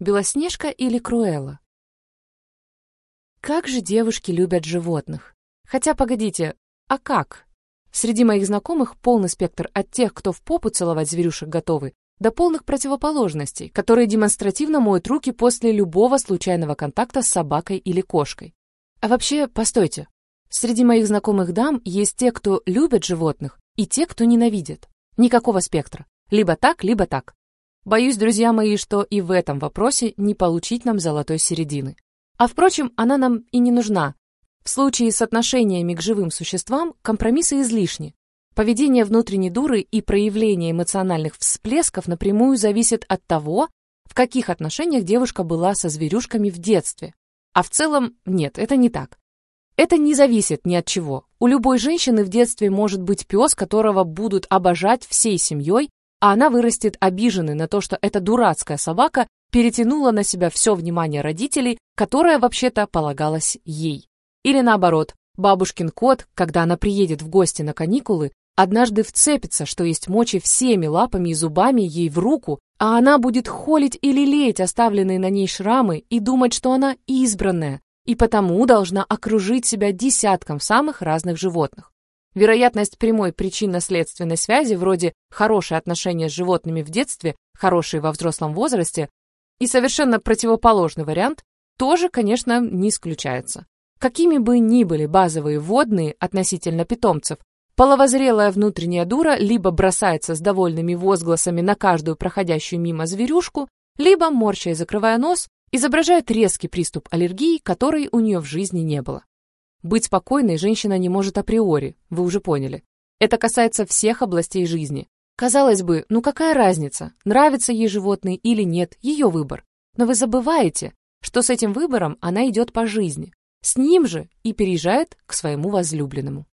Белоснежка или Круэлла? Как же девушки любят животных? Хотя, погодите, а как? Среди моих знакомых полный спектр от тех, кто в попу целовать зверюшек готовы, до полных противоположностей, которые демонстративно моют руки после любого случайного контакта с собакой или кошкой. А вообще, постойте. Среди моих знакомых дам есть те, кто любят животных, и те, кто ненавидит. Никакого спектра. Либо так, либо так. Боюсь, друзья мои, что и в этом вопросе не получить нам золотой середины. А впрочем, она нам и не нужна, в случае с отношениями к живым существам компромиссы излишни. Поведение внутренней дуры и проявление эмоциональных всплесков напрямую зависит от того, в каких отношениях девушка была со зверюшками в детстве. А в целом, нет, это не так. Это не зависит ни от чего. У любой женщины в детстве может быть пес, которого будут обожать всей семьей, а она вырастет обиженной на то, что эта дурацкая собака перетянула на себя все внимание родителей, которое вообще-то полагалось ей. Или наоборот, бабушкин кот, когда она приедет в гости на каникулы, однажды вцепится, что есть мочи всеми лапами и зубами ей в руку, а она будет холить и лелеять оставленные на ней шрамы и думать, что она избранная, и потому должна окружить себя десятком самых разных животных. Вероятность прямой причинно-следственной связи, вроде хорошие отношения с животными в детстве, хорошие во взрослом возрасте, и совершенно противоположный вариант, тоже, конечно, не исключается. Какими бы ни были базовые водные относительно питомцев, половозрелая внутренняя дура либо бросается с довольными возгласами на каждую проходящую мимо зверюшку, либо, морща и закрывая нос, изображает резкий приступ аллергии, которой у нее в жизни не было. Быть спокойной женщина не может априори, вы уже поняли. Это касается всех областей жизни. Казалось бы, ну какая разница, нравится ей животное или нет, ее выбор. Но вы забываете, что с этим выбором она идет по жизни. С ним же и переезжает к своему возлюбленному.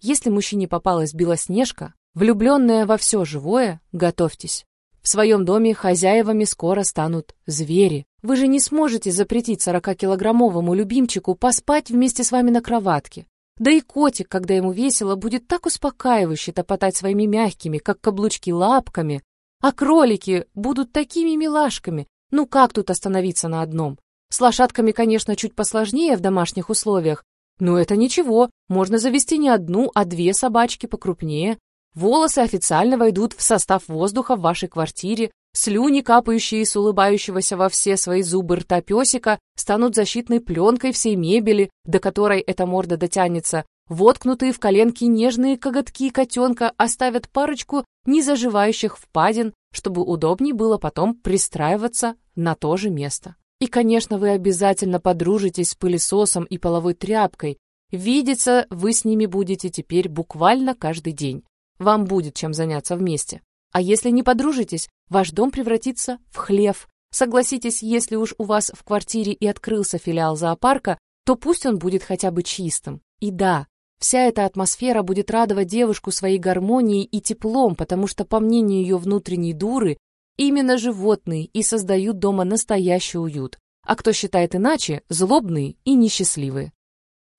Если мужчине попалась Белоснежка, влюбленная во все живое, готовьтесь. В своем доме хозяевами скоро станут звери. Вы же не сможете запретить 40-килограммовому любимчику поспать вместе с вами на кроватке. Да и котик, когда ему весело, будет так успокаивающе топотать своими мягкими, как каблучки, лапками. А кролики будут такими милашками. Ну как тут остановиться на одном? С лошадками, конечно, чуть посложнее в домашних условиях, но это ничего, можно завести не одну, а две собачки покрупнее. Волосы официально войдут в состав воздуха в вашей квартире, слюни, капающие с улыбающегося во все свои зубы рта песика, станут защитной пленкой всей мебели, до которой эта морда дотянется. Воткнутые в коленки нежные коготки котенка оставят парочку незаживающих впадин, чтобы удобнее было потом пристраиваться на то же место. И, конечно, вы обязательно подружитесь с пылесосом и половой тряпкой. Видеться вы с ними будете теперь буквально каждый день. Вам будет чем заняться вместе. А если не подружитесь, ваш дом превратится в хлев. Согласитесь, если уж у вас в квартире и открылся филиал зоопарка, то пусть он будет хотя бы чистым. И да, вся эта атмосфера будет радовать девушку своей гармонией и теплом, потому что, по мнению ее внутренней дуры, Именно животные и создают дома настоящий уют, а кто считает иначе, злобные и несчастливые.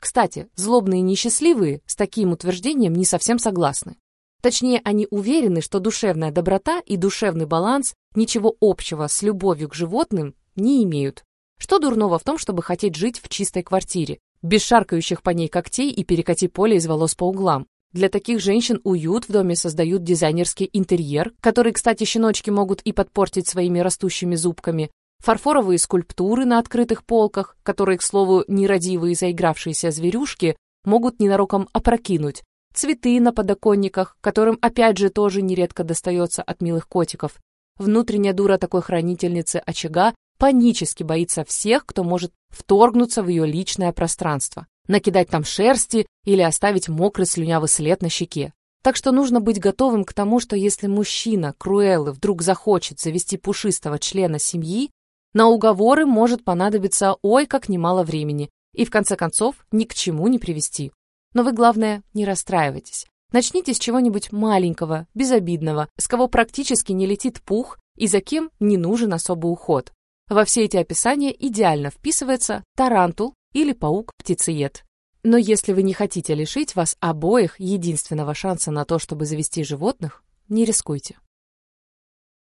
Кстати, злобные и несчастливые с таким утверждением не совсем согласны. Точнее, они уверены, что душевная доброта и душевный баланс ничего общего с любовью к животным не имеют. Что дурного в том, чтобы хотеть жить в чистой квартире, без шаркающих по ней когтей и перекати поле из волос по углам, для таких женщин уют в доме создают дизайнерский интерьер, который, кстати, щеночки могут и подпортить своими растущими зубками, фарфоровые скульптуры на открытых полках, которые, к слову, нерадивые заигравшиеся зверюшки могут ненароком опрокинуть, цветы на подоконниках, которым опять же тоже нередко достается от милых котиков. Внутренняя дура такой хранительницы очага панически боится всех, кто может вторгнуться в ее личное пространство накидать там шерсти или оставить мокрый слюнявый след на щеке. Так что нужно быть готовым к тому, что если мужчина, Круэллы, вдруг захочет завести пушистого члена семьи, на уговоры может понадобиться ой как немало времени и в конце концов ни к чему не привести. Но вы, главное, не расстраивайтесь. Начните с чего-нибудь маленького, безобидного, с кого практически не летит пух и за кем не нужен особый уход. Во все эти описания идеально вписывается тарантул или паук-птицеед. Но если вы не хотите лишить вас обоих единственного шанса на то, чтобы завести животных, не рискуйте.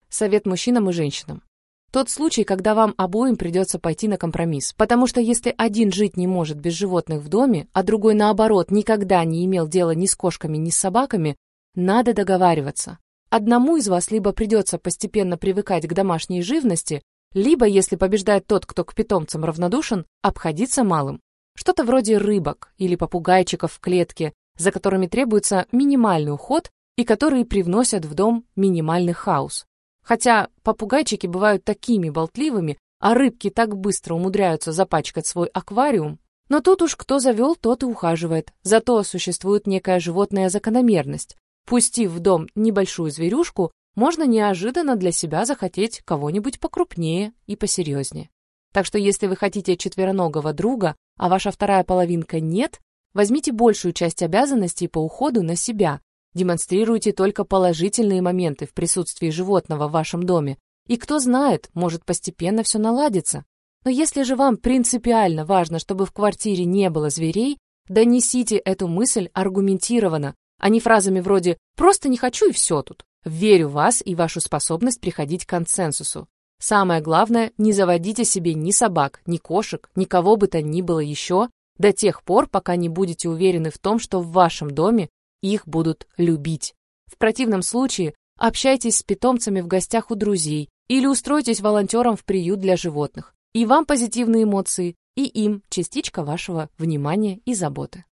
Совет мужчинам и женщинам. Тот случай, когда вам обоим придется пойти на компромисс. Потому что если один жить не может без животных в доме, а другой, наоборот, никогда не имел дела ни с кошками, ни с собаками, надо договариваться. Одному из вас либо придется постепенно привыкать к домашней живности, либо, если побеждает тот, кто к питомцам равнодушен, обходиться малым. Что-то вроде рыбок или попугайчиков в клетке, за которыми требуется минимальный уход и которые привносят в дом минимальный хаос. Хотя попугайчики бывают такими болтливыми, а рыбки так быстро умудряются запачкать свой аквариум. Но тут уж кто завел, тот и ухаживает. Зато существует некая животная закономерность. Пустив в дом небольшую зверюшку, можно неожиданно для себя захотеть кого-нибудь покрупнее и посерьезнее. Так что если вы хотите четвероногого друга, а ваша вторая половинка нет, возьмите большую часть обязанностей по уходу на себя, демонстрируйте только положительные моменты в присутствии животного в вашем доме, и кто знает, может постепенно все наладится. Но если же вам принципиально важно, чтобы в квартире не было зверей, донесите эту мысль аргументированно, а не фразами вроде «просто не хочу и все тут». Верю в вас и вашу способность приходить к консенсусу. Самое главное, не заводите себе ни собак, ни кошек, никого бы то ни было еще, до тех пор, пока не будете уверены в том, что в вашем доме их будут любить. В противном случае общайтесь с питомцами в гостях у друзей или устройтесь волонтером в приют для животных. И вам позитивные эмоции, и им частичка вашего внимания и заботы.